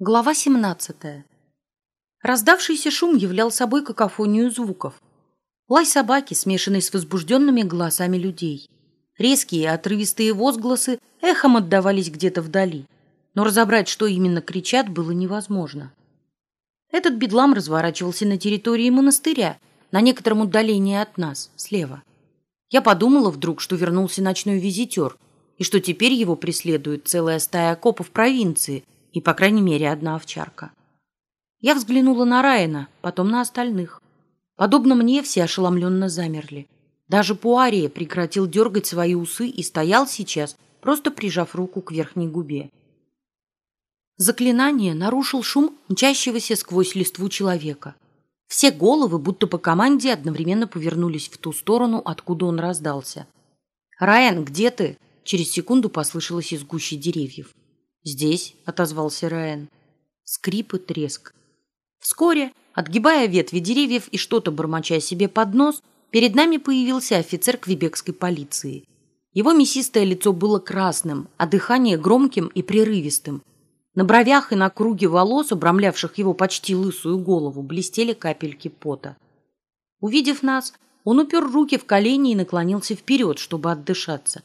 Глава 17. Раздавшийся шум являл собой какофонию звуков. Лай собаки, смешанный с возбужденными голосами людей. Резкие отрывистые возгласы эхом отдавались где-то вдали, но разобрать, что именно кричат, было невозможно. Этот бедлам разворачивался на территории монастыря, на некотором удалении от нас, слева. Я подумала вдруг, что вернулся ночной визитер, и что теперь его преследует целая стая копов провинции – и, по крайней мере, одна овчарка. Я взглянула на Райана, потом на остальных. Подобно мне, все ошеломленно замерли. Даже Пуария прекратил дергать свои усы и стоял сейчас, просто прижав руку к верхней губе. Заклинание нарушил шум мчащегося сквозь листву человека. Все головы, будто по команде, одновременно повернулись в ту сторону, откуда он раздался. «Райан, где ты?» Через секунду послышалось из гущи деревьев. «Здесь», — отозвался Райан. Скрип и треск. Вскоре, отгибая ветви деревьев и что-то бормоча себе под нос, перед нами появился офицер квебекской полиции. Его мясистое лицо было красным, а дыхание громким и прерывистым. На бровях и на круге волос, обрамлявших его почти лысую голову, блестели капельки пота. Увидев нас, он упер руки в колени и наклонился вперед, чтобы отдышаться.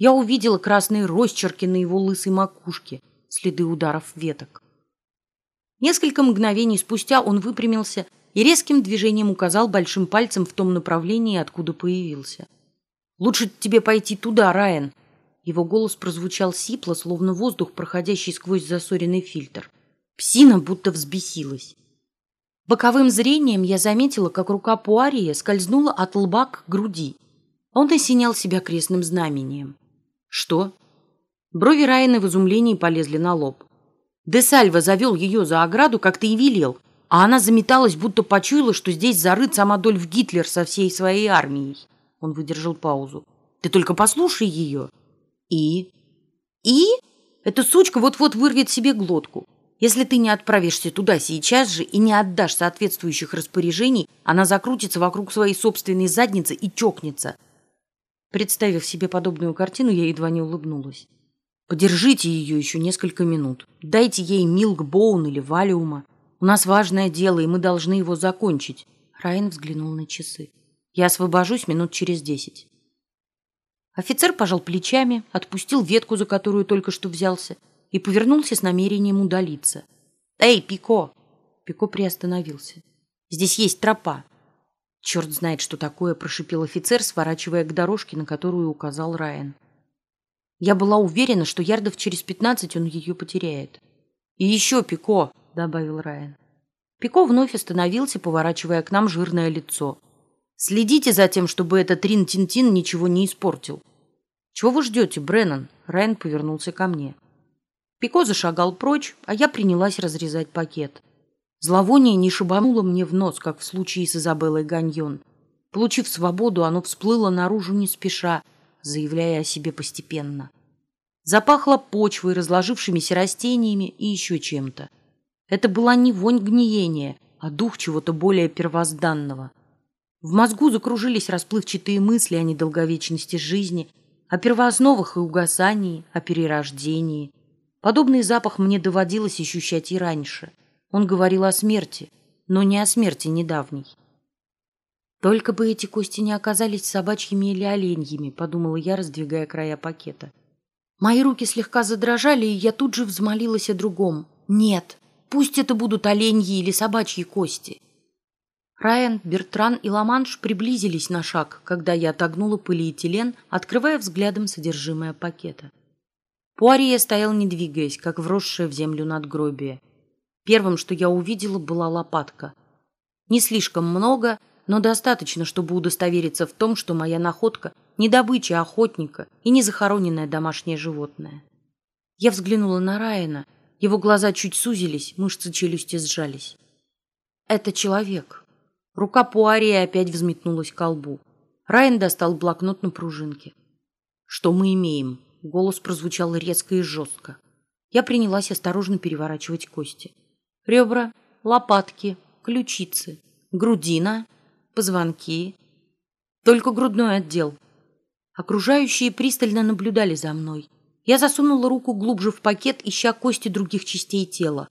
Я увидела красные росчерки на его лысой макушке, следы ударов веток. Несколько мгновений спустя он выпрямился и резким движением указал большим пальцем в том направлении, откуда появился. «Лучше тебе пойти туда, Райан!» Его голос прозвучал сипло, словно воздух, проходящий сквозь засоренный фильтр. Псина будто взбесилась. Боковым зрением я заметила, как рука Пуария скользнула от лба к груди. Он осенял себя крестным знамением. Что? Брови Райана в изумлении полезли на лоб. Десальва завел ее за ограду, как ты и велел, а она заметалась, будто почуяла, что здесь зарыт сам Адольф Гитлер со всей своей армией. Он выдержал паузу. Ты только послушай ее. И? И? Эта сучка вот-вот вырвет себе глотку. Если ты не отправишься туда сейчас же и не отдашь соответствующих распоряжений, она закрутится вокруг своей собственной задницы и чокнется – Представив себе подобную картину, я едва не улыбнулась. Подержите ее еще несколько минут. Дайте ей милк-боун или валиума. У нас важное дело, и мы должны его закончить. Райан взглянул на часы. Я освобожусь минут через десять. Офицер пожал плечами, отпустил ветку, за которую только что взялся, и повернулся с намерением удалиться. «Эй, Пико!» Пико приостановился. «Здесь есть тропа. Черт знает, что такое, прошипел офицер, сворачивая к дорожке, на которую указал Райан. Я была уверена, что ярдов через пятнадцать он ее потеряет. И еще Пико, добавил Райан. Пико вновь остановился, поворачивая к нам жирное лицо. Следите за тем, чтобы этот Рин-Тин-Тин ничего не испортил. Чего вы ждете, Бреннан? Райан повернулся ко мне. Пико зашагал прочь, а я принялась разрезать пакет. Зловоние не шибануло мне в нос, как в случае с Изабеллой Ганьон. Получив свободу, оно всплыло наружу не спеша, заявляя о себе постепенно. Запахло почвой, разложившимися растениями и еще чем-то. Это была не вонь гниения, а дух чего-то более первозданного. В мозгу закружились расплывчатые мысли о недолговечности жизни, о первоосновах и угасании, о перерождении. Подобный запах мне доводилось ощущать и раньше. Он говорил о смерти, но не о смерти недавней. Только бы эти кости не оказались собачьими или оленьими, подумала я, раздвигая края пакета. Мои руки слегка задрожали, и я тут же взмолилась о другом. Нет, пусть это будут оленьи или собачьи кости. Райан, Бертран и Ламанш приблизились на шаг, когда я отогнула полиэтилен, открывая взглядом содержимое пакета. Пуария стоял, не двигаясь, как вросшее в землю надгробие. Первым, что я увидела, была лопатка. Не слишком много, но достаточно, чтобы удостовериться в том, что моя находка не добыча охотника и не захороненное домашнее животное. Я взглянула на Райана. Его глаза чуть сузились, мышцы челюсти сжались. Это человек. Рука Пуария опять взметнулась к лбу. Райан достал блокнот на пружинке. Что мы имеем? Голос прозвучал резко и жестко. Я принялась осторожно переворачивать кости ребра, лопатки, ключицы, грудина, позвонки. Только грудной отдел. Окружающие пристально наблюдали за мной. Я засунула руку глубже в пакет, ища кости других частей тела.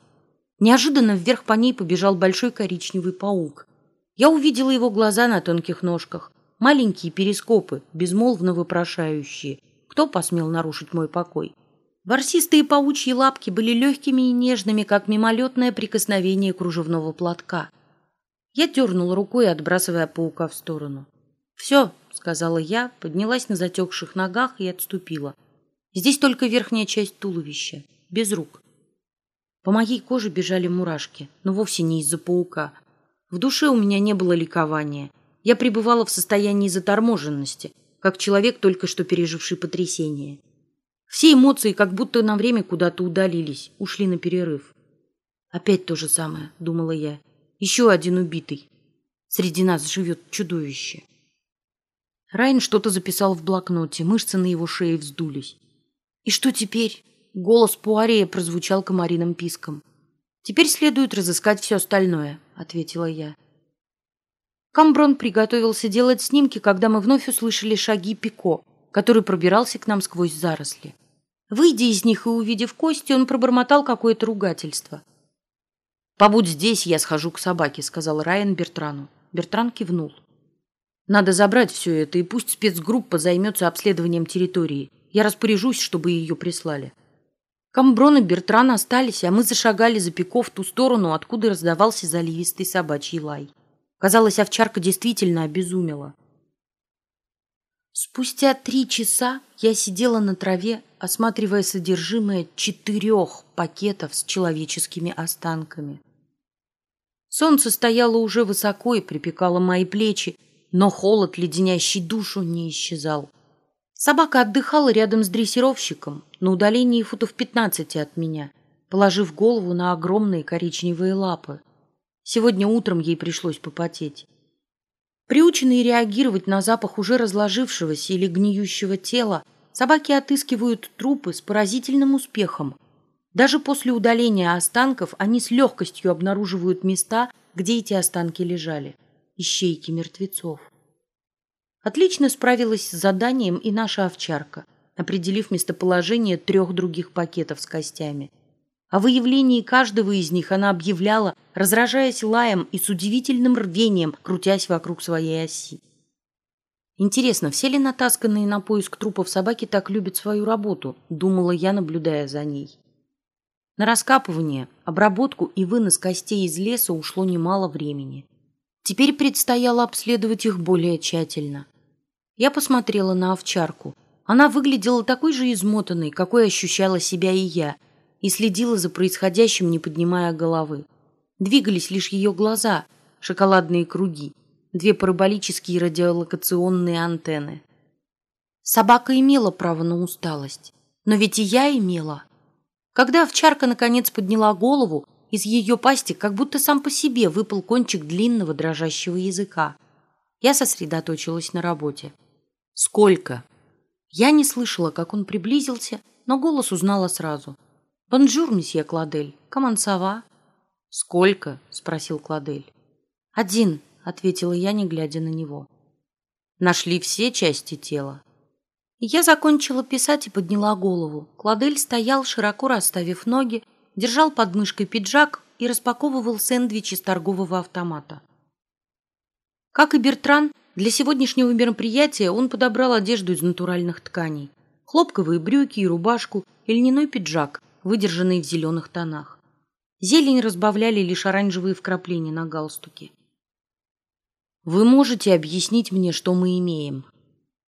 Неожиданно вверх по ней побежал большой коричневый паук. Я увидела его глаза на тонких ножках, маленькие перископы, безмолвно вопрошающие. Кто посмел нарушить мой покой? Ворсистые паучьи лапки были легкими и нежными, как мимолетное прикосновение кружевного платка. Я дернула рукой, отбрасывая паука в сторону. «Все», — сказала я, поднялась на затекших ногах и отступила. «Здесь только верхняя часть туловища, без рук». По моей коже бежали мурашки, но вовсе не из-за паука. В душе у меня не было ликования. Я пребывала в состоянии заторможенности, как человек, только что переживший потрясение. Все эмоции как будто на время куда-то удалились, ушли на перерыв. Опять то же самое, думала я. Еще один убитый. Среди нас живет чудовище. Райн что-то записал в блокноте, мышцы на его шее вздулись. И что теперь? Голос Пуарея прозвучал комариным писком. Теперь следует разыскать все остальное, ответила я. Камброн приготовился делать снимки, когда мы вновь услышали шаги Пико, который пробирался к нам сквозь заросли. Выйдя из них и увидев кости, он пробормотал какое-то ругательство. «Побудь здесь, я схожу к собаке», — сказал Райан Бертрану. Бертран кивнул. «Надо забрать все это, и пусть спецгруппа займется обследованием территории. Я распоряжусь, чтобы ее прислали». Камброн и Бертран остались, а мы зашагали за Пико в ту сторону, откуда раздавался заливистый собачий лай. Казалось, овчарка действительно обезумела. Спустя три часа я сидела на траве, осматривая содержимое четырех пакетов с человеческими останками. Солнце стояло уже высоко и припекало мои плечи, но холод, леденящий душу, не исчезал. Собака отдыхала рядом с дрессировщиком, на удалении футов пятнадцати от меня, положив голову на огромные коричневые лапы. Сегодня утром ей пришлось попотеть. Приученные реагировать на запах уже разложившегося или гниющего тела, собаки отыскивают трупы с поразительным успехом. Даже после удаления останков они с легкостью обнаруживают места, где эти останки лежали. Ищейки мертвецов. Отлично справилась с заданием и наша овчарка, определив местоположение трех других пакетов с костями. О выявлении каждого из них она объявляла, разражаясь лаем и с удивительным рвением, крутясь вокруг своей оси. Интересно, все ли натасканные на поиск трупов собаки так любят свою работу, думала я, наблюдая за ней. На раскапывание, обработку и вынос костей из леса ушло немало времени. Теперь предстояло обследовать их более тщательно. Я посмотрела на овчарку. Она выглядела такой же измотанной, какой ощущала себя и я – и следила за происходящим, не поднимая головы. Двигались лишь ее глаза, шоколадные круги, две параболические радиолокационные антенны. Собака имела право на усталость, но ведь и я имела. Когда овчарка наконец подняла голову, из ее пасти как будто сам по себе выпал кончик длинного дрожащего языка. Я сосредоточилась на работе. «Сколько?» Я не слышала, как он приблизился, но голос узнала сразу – «Бонжур, месье Кладель. Comment ça va?» «Сколько?» — спросил Кладель. «Один», — ответила я, не глядя на него. «Нашли все части тела?» Я закончила писать и подняла голову. Кладель стоял, широко расставив ноги, держал под мышкой пиджак и распаковывал сэндвич из торгового автомата. Как и Бертран, для сегодняшнего мероприятия он подобрал одежду из натуральных тканей. Хлопковые брюки и рубашку и льняной пиджак, выдержанные в зеленых тонах. Зелень разбавляли лишь оранжевые вкрапления на галстуке. «Вы можете объяснить мне, что мы имеем?»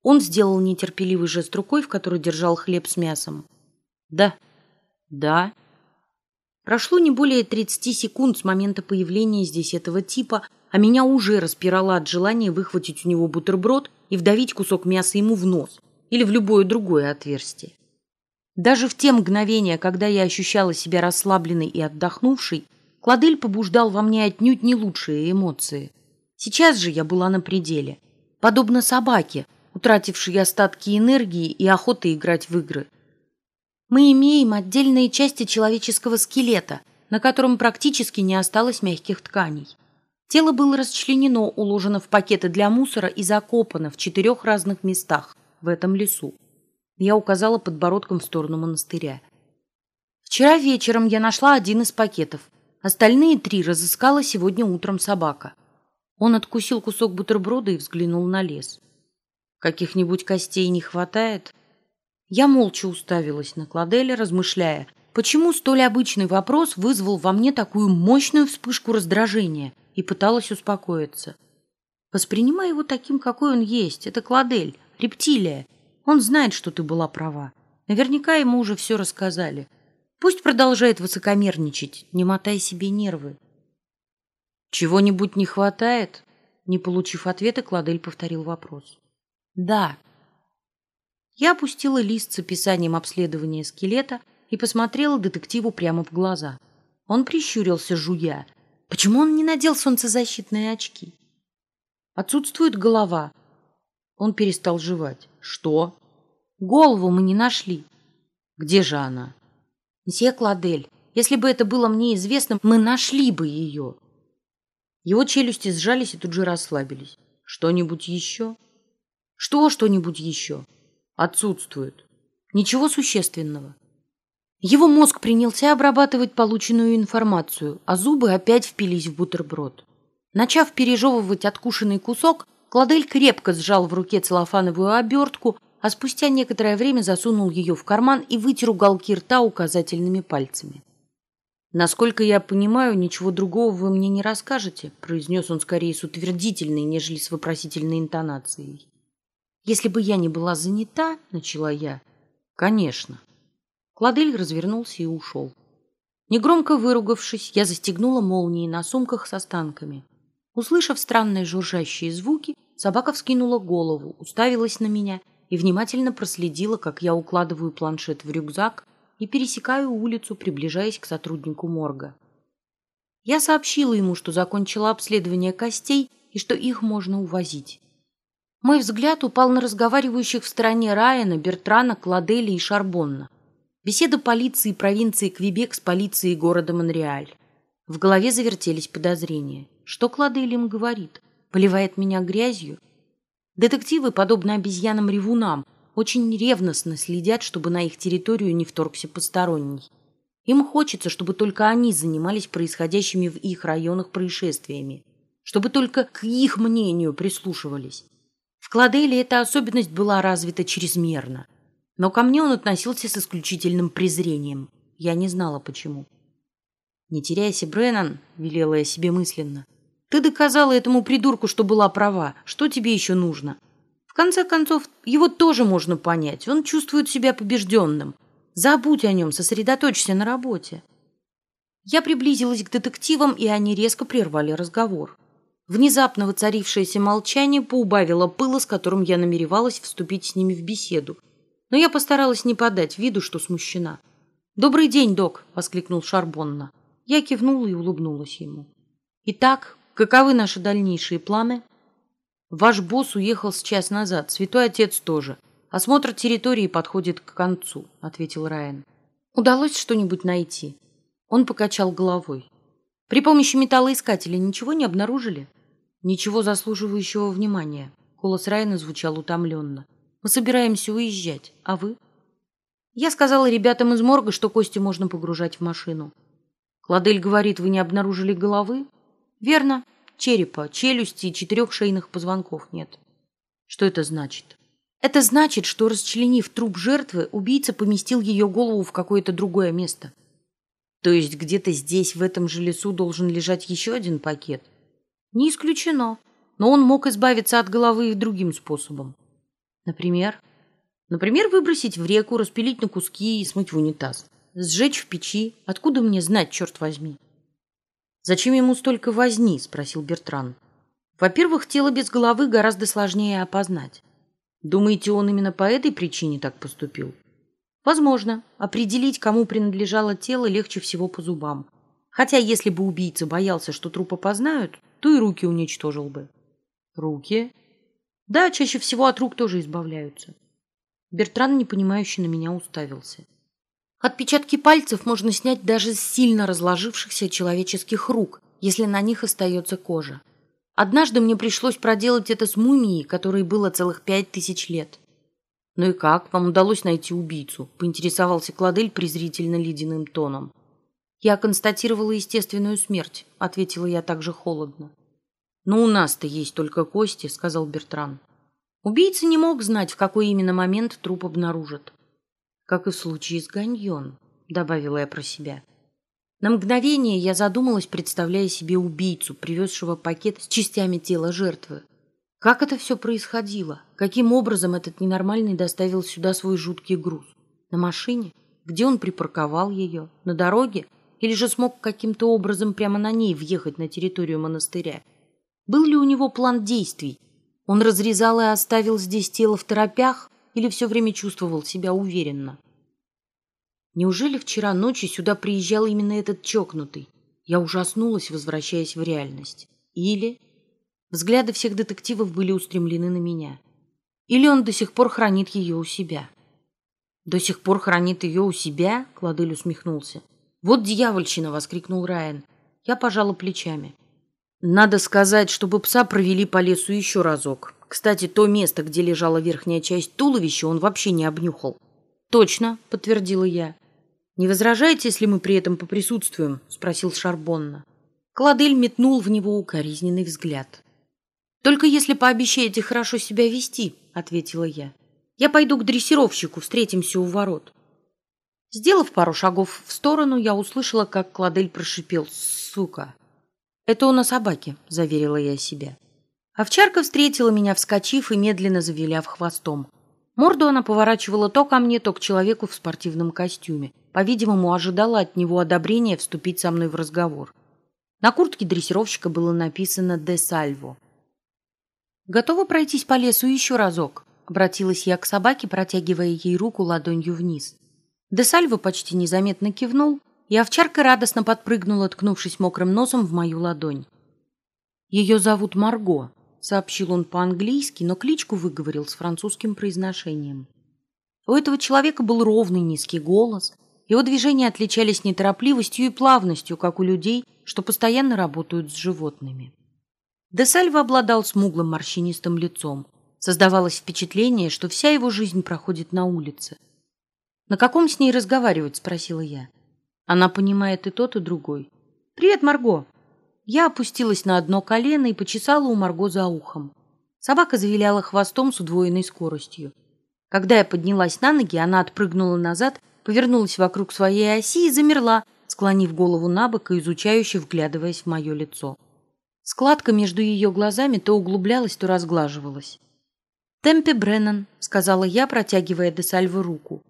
Он сделал нетерпеливый жест рукой, в которой держал хлеб с мясом. «Да». «Да». Прошло не более 30 секунд с момента появления здесь этого типа, а меня уже распирало от желания выхватить у него бутерброд и вдавить кусок мяса ему в нос или в любое другое отверстие. Даже в те мгновения, когда я ощущала себя расслабленной и отдохнувшей, Кладель побуждал во мне отнюдь не лучшие эмоции. Сейчас же я была на пределе. Подобно собаке, утратившей остатки энергии и охоты играть в игры. Мы имеем отдельные части человеческого скелета, на котором практически не осталось мягких тканей. Тело было расчленено, уложено в пакеты для мусора и закопано в четырех разных местах в этом лесу. Я указала подбородком в сторону монастыря. Вчера вечером я нашла один из пакетов. Остальные три разыскала сегодня утром собака. Он откусил кусок бутерброда и взглянул на лес. Каких-нибудь костей не хватает? Я молча уставилась на Кладеля, размышляя, почему столь обычный вопрос вызвал во мне такую мощную вспышку раздражения, и пыталась успокоиться. Воспринимай его таким, какой он есть. Это Кладель, рептилия. Он знает, что ты была права. Наверняка ему уже все рассказали. Пусть продолжает высокомерничать, не мотай себе нервы. Чего-нибудь не хватает? Не получив ответа, Кладель повторил вопрос. Да. Я опустила лист с описанием обследования скелета и посмотрела детективу прямо в глаза. Он прищурился, жуя. Почему он не надел солнцезащитные очки? Отсутствует голова. Он перестал жевать. Что? Голову мы не нашли. Где же она? Мсье Кладель, если бы это было мне известно, мы нашли бы ее. Его челюсти сжались и тут же расслабились. Что-нибудь еще? Что что-нибудь еще? Отсутствует. Ничего существенного. Его мозг принялся обрабатывать полученную информацию, а зубы опять впились в бутерброд. Начав пережевывать откушенный кусок, Кладель крепко сжал в руке целлофановую обертку, а спустя некоторое время засунул ее в карман и вытер уголки рта указательными пальцами. «Насколько я понимаю, ничего другого вы мне не расскажете», произнес он скорее с утвердительной, нежели с вопросительной интонацией. «Если бы я не была занята», — начала я. «Конечно». Кладель развернулся и ушел. Негромко выругавшись, я застегнула молнии на сумках с останками. Услышав странные жужжащие звуки, собака вскинула голову, уставилась на меня и внимательно проследила, как я укладываю планшет в рюкзак и пересекаю улицу, приближаясь к сотруднику морга. Я сообщила ему, что закончила обследование костей и что их можно увозить. Мой взгляд упал на разговаривающих в стороне Райана, Бертрана, Кладели и Шарбонна. Беседа полиции провинции Квебек с полицией города Монреаль. В голове завертелись подозрения. Что Кладели им говорит? Поливает меня грязью? Детективы, подобно обезьянам-ревунам, очень ревностно следят, чтобы на их территорию не вторгся посторонний. Им хочется, чтобы только они занимались происходящими в их районах происшествиями, чтобы только к их мнению прислушивались. В Кладеле эта особенность была развита чрезмерно. Но ко мне он относился с исключительным презрением. Я не знала, почему. «Не теряйся, Бреннан», — велела я себе мысленно. «Ты доказала этому придурку, что была права. Что тебе еще нужно?» В конце концов, его тоже можно понять. Он чувствует себя побежденным. Забудь о нем, сосредоточься на работе. Я приблизилась к детективам, и они резко прервали разговор. Внезапно воцарившееся молчание поубавило пыла, с которым я намеревалась вступить с ними в беседу. Но я постаралась не подать виду, что смущена. «Добрый день, док!» — воскликнул Шарбонна. Я кивнула и улыбнулась ему. «Итак, каковы наши дальнейшие планы?» «Ваш босс уехал с час назад, святой отец тоже. Осмотр территории подходит к концу», — ответил Райан. «Удалось что-нибудь найти?» Он покачал головой. «При помощи металлоискателя ничего не обнаружили?» «Ничего заслуживающего внимания». Голос Райана звучал утомленно. «Мы собираемся уезжать. А вы?» Я сказала ребятам из морга, что кости можно погружать в машину. Кладель говорит, вы не обнаружили головы? Верно. Черепа, челюсти и четырех шейных позвонков нет. Что это значит? Это значит, что, расчленив труп жертвы, убийца поместил ее голову в какое-то другое место. То есть где-то здесь, в этом же лесу, должен лежать еще один пакет? Не исключено. Но он мог избавиться от головы и другим способом. Например? Например, выбросить в реку, распилить на куски и смыть в унитаз. Сжечь в печи. Откуда мне знать, черт возьми? «Зачем ему столько возни?» – спросил Бертран. «Во-первых, тело без головы гораздо сложнее опознать. Думаете, он именно по этой причине так поступил?» «Возможно. Определить, кому принадлежало тело, легче всего по зубам. Хотя, если бы убийца боялся, что труп опознают, то и руки уничтожил бы. Руки? Да, чаще всего от рук тоже избавляются. Бертран, непонимающе на меня уставился. Отпечатки пальцев можно снять даже с сильно разложившихся человеческих рук, если на них остается кожа. Однажды мне пришлось проделать это с мумией, которой было целых пять тысяч лет. «Ну и как? Вам удалось найти убийцу?» – поинтересовался Кладель презрительно ледяным тоном. Я констатировала естественную смерть, ответила я также холодно. Но у нас-то есть только кости, сказал Бертран. Убийца не мог знать, в какой именно момент труп обнаружат. Как и в случае с Ганьон, добавила я про себя. На мгновение я задумалась, представляя себе убийцу, привезшего пакет с частями тела жертвы. Как это все происходило? Каким образом этот ненормальный доставил сюда свой жуткий груз? На машине? Где он припарковал ее? На дороге? Или же смог каким-то образом прямо на ней въехать на территорию монастыря? Был ли у него план действий? Он разрезал и оставил здесь тело в торопях или все время чувствовал себя уверенно? Неужели вчера ночью сюда приезжал именно этот чокнутый? Я ужаснулась, возвращаясь в реальность. Или... Взгляды всех детективов были устремлены на меня. Или он до сих пор хранит ее у себя. «До сих пор хранит ее у себя?» — Кладыль усмехнулся. «Вот дьявольщина!» — воскликнул Райан. Я пожала плечами. «Надо сказать, чтобы пса провели по лесу еще разок. Кстати, то место, где лежала верхняя часть туловища, он вообще не обнюхал». «Точно», — подтвердила я. «Не возражаете, если мы при этом поприсутствуем?» — спросил Шарбонна. Кладель метнул в него укоризненный взгляд. «Только если пообещаете хорошо себя вести», — ответила я. «Я пойду к дрессировщику, встретимся у ворот». Сделав пару шагов в сторону, я услышала, как Кладель прошипел «Сука!». «Это он о собаке», — заверила я себя. Овчарка встретила меня, вскочив и медленно завиляв хвостом. Морду она поворачивала то ко мне, то к человеку в спортивном костюме. По-видимому, ожидала от него одобрения вступить со мной в разговор. На куртке дрессировщика было написано «Де Сальво». «Готова пройтись по лесу еще разок?» — обратилась я к собаке, протягивая ей руку ладонью вниз. Де Сальво почти незаметно кивнул, и овчарка радостно подпрыгнула, ткнувшись мокрым носом в мою ладонь. «Ее зовут Марго», — сообщил он по-английски, но кличку выговорил с французским произношением. У этого человека был ровный низкий голос, его движения отличались неторопливостью и плавностью, как у людей, что постоянно работают с животными. Де Сальво обладал смуглым морщинистым лицом. Создавалось впечатление, что вся его жизнь проходит на улице. «На каком с ней разговаривать?» – спросила я. Она понимает и тот, и другой. «Привет, Марго!» Я опустилась на одно колено и почесала у Марго за ухом. Собака завиляла хвостом с удвоенной скоростью. Когда я поднялась на ноги, она отпрыгнула назад повернулась вокруг своей оси и замерла, склонив голову на бок и изучающе вглядываясь в мое лицо. Складка между ее глазами то углублялась, то разглаживалась. «Темпе Бреннан», — сказала я, протягивая де Сальвы руку.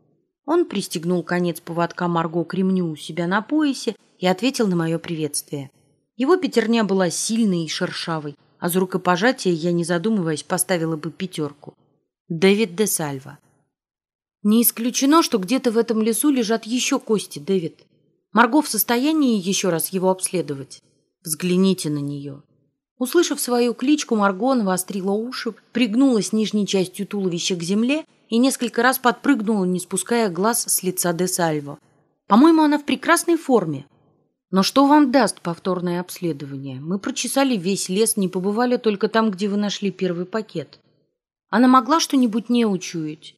Он пристегнул конец поводка Марго к ремню у себя на поясе и ответил на мое приветствие. Его пятерня была сильной и шершавой, а за рукопожатие я, не задумываясь, поставила бы пятерку. Дэвид де Сальва. Не исключено, что где-то в этом лесу лежат еще кости, Дэвид. Марго в состоянии еще раз его обследовать. Взгляните на нее. Услышав свою кличку, Марго навострила уши, пригнулась нижней частью туловища к земле и несколько раз подпрыгнула, не спуская глаз с лица де Сальво. По-моему, она в прекрасной форме. Но что вам даст повторное обследование? Мы прочесали весь лес, не побывали только там, где вы нашли первый пакет. Она могла что-нибудь не учуять?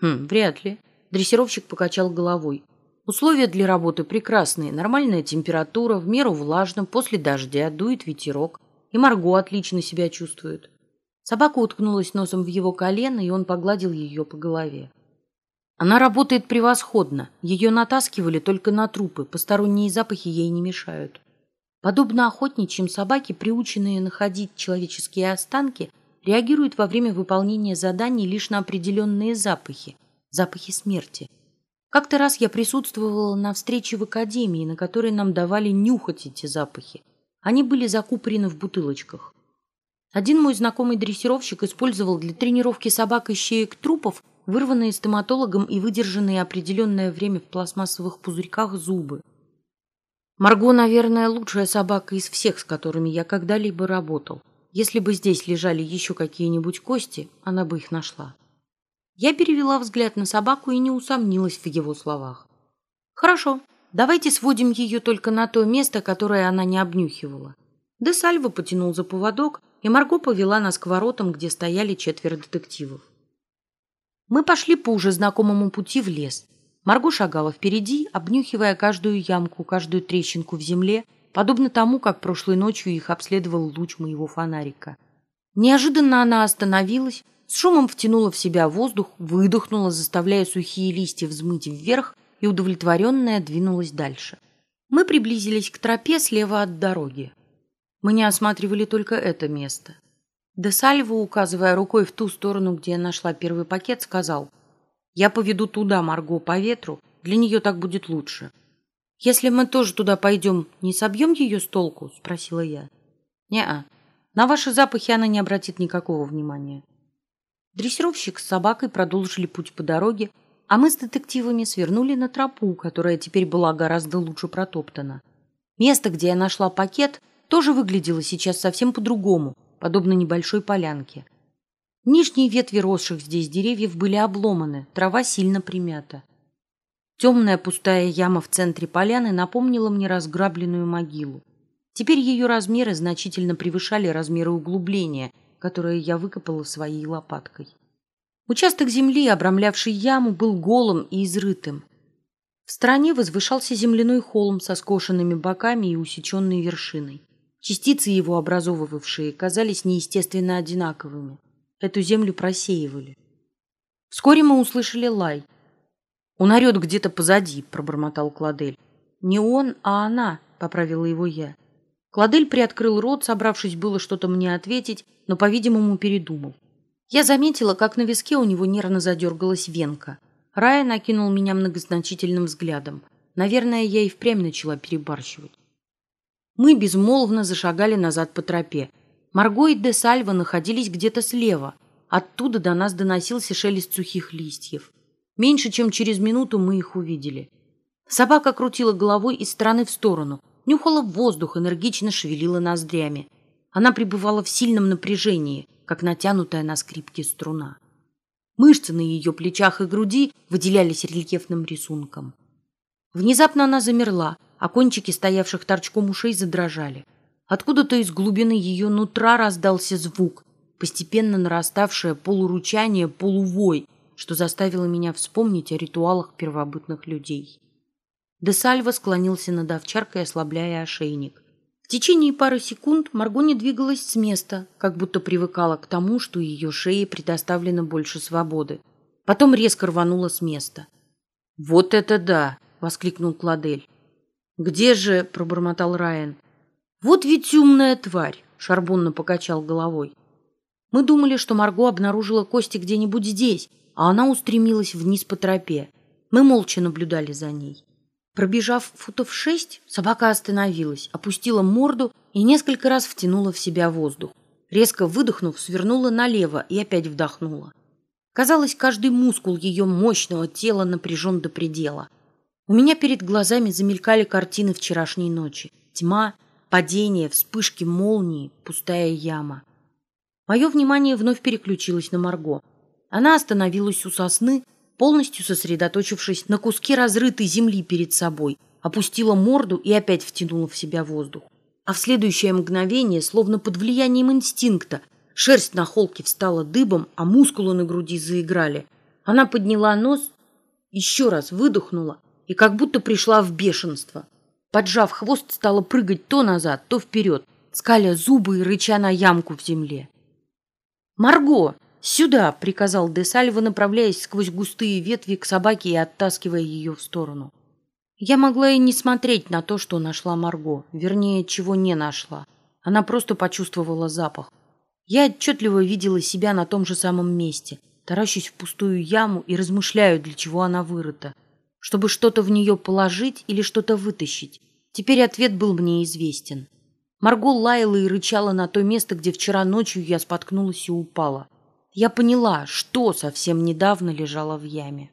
Хм, вряд ли. Дрессировщик покачал головой. Условия для работы прекрасные. Нормальная температура, в меру влажно, после дождя, дует ветерок. И Марго отлично себя чувствует. Собака уткнулась носом в его колено, и он погладил ее по голове. Она работает превосходно. Ее натаскивали только на трупы, посторонние запахи ей не мешают. Подобно охотничьим собаке, приученные находить человеческие останки, реагирует во время выполнения заданий лишь на определенные запахи, запахи смерти. Как-то раз я присутствовала на встрече в академии, на которой нам давали нюхать эти запахи. Они были закупорены в бутылочках. Один мой знакомый дрессировщик использовал для тренировки собак ищеек трупов вырванные стоматологом и выдержанные определенное время в пластмассовых пузырьках зубы. Марго, наверное, лучшая собака из всех, с которыми я когда-либо работал. Если бы здесь лежали еще какие-нибудь кости, она бы их нашла. Я перевела взгляд на собаку и не усомнилась в его словах. «Хорошо, давайте сводим ее только на то место, которое она не обнюхивала». Де Сальво потянул за поводок, и Марго повела нас к воротам, где стояли четверо детективов. Мы пошли по уже знакомому пути в лес. Марго шагала впереди, обнюхивая каждую ямку, каждую трещинку в земле, подобно тому, как прошлой ночью их обследовал луч моего фонарика. Неожиданно она остановилась, с шумом втянула в себя воздух, выдохнула, заставляя сухие листья взмыть вверх, и удовлетворенная двинулась дальше. Мы приблизились к тропе слева от дороги. Мы не осматривали только это место. Де Сальво, указывая рукой в ту сторону, где я нашла первый пакет, сказал, «Я поведу туда Марго по ветру, для нее так будет лучше». «Если мы тоже туда пойдем, не собьем ее с толку?» – спросила я. «Не-а. На ваши запахи она не обратит никакого внимания». Дрессировщик с собакой продолжили путь по дороге, а мы с детективами свернули на тропу, которая теперь была гораздо лучше протоптана. Место, где я нашла пакет, тоже выглядело сейчас совсем по-другому, подобно небольшой полянке. Нижние ветви росших здесь деревьев были обломаны, трава сильно примята. Темная пустая яма в центре поляны напомнила мне разграбленную могилу. Теперь ее размеры значительно превышали размеры углубления, которое я выкопала своей лопаткой. Участок земли, обрамлявший яму, был голым и изрытым. В стороне возвышался земляной холм со скошенными боками и усеченной вершиной. Частицы его образовывавшие казались неестественно одинаковыми. Эту землю просеивали. Вскоре мы услышали лай — он орет где-то позади, пробормотал Кладель. Не он, а она, поправила его я. Кладель приоткрыл рот, собравшись было что-то мне ответить, но, по-видимому, передумал. Я заметила, как на виске у него нервно задергалась венка. Рая накинул меня многозначительным взглядом. Наверное, я и впрямь начала перебарщивать. Мы безмолвно зашагали назад по тропе. Марго и де Сальва находились где-то слева. Оттуда до нас доносился шелест сухих листьев. Меньше чем через минуту мы их увидели. Собака крутила головой из стороны в сторону, нюхала воздух, энергично шевелила ноздрями. Она пребывала в сильном напряжении, как натянутая на скрипке струна. Мышцы на ее плечах и груди выделялись рельефным рисунком. Внезапно она замерла, а кончики стоявших торчком ушей задрожали. Откуда-то из глубины ее нутра раздался звук, постепенно нараставшее полуручание, полувой, что заставило меня вспомнить о ритуалах первобытных людей. Де Сальва склонился над овчаркой, ослабляя ошейник. В течение пары секунд Марго не двигалась с места, как будто привыкала к тому, что ее шее предоставлено больше свободы. Потом резко рванула с места. «Вот это да!» — воскликнул Кладель. «Где же?» — пробормотал Райан. «Вот ведь умная тварь!» — Шарбонно покачал головой. Мы думали, что Марго обнаружила кости где-нибудь здесь, а она устремилась вниз по тропе. Мы молча наблюдали за ней. Пробежав футов шесть, собака остановилась, опустила морду и несколько раз втянула в себя воздух. Резко выдохнув, свернула налево и опять вдохнула. Казалось, каждый мускул ее мощного тела напряжен до предела. У меня перед глазами замелькали картины вчерашней ночи. Тьма, падение, вспышки молнии, пустая яма. Мое внимание вновь переключилось на Марго. Она остановилась у сосны, полностью сосредоточившись на куске разрытой земли перед собой, опустила морду и опять втянула в себя воздух. А в следующее мгновение, словно под влиянием инстинкта, шерсть на холке встала дыбом, а мускулы на груди заиграли. Она подняла нос, еще раз выдохнула и как будто пришла в бешенство. Поджав хвост, стала прыгать то назад, то вперед, скаля зубы и рыча на ямку в земле. «Марго!» «Сюда!» — приказал де Сальва, направляясь сквозь густые ветви к собаке и оттаскивая ее в сторону. Я могла и не смотреть на то, что нашла Марго, вернее, чего не нашла. Она просто почувствовала запах. Я отчетливо видела себя на том же самом месте, таращусь в пустую яму и размышляю, для чего она вырыта. Чтобы что-то в нее положить или что-то вытащить. Теперь ответ был мне известен. Марго лаяла и рычала на то место, где вчера ночью я споткнулась и упала. Я поняла, что совсем недавно лежала в яме.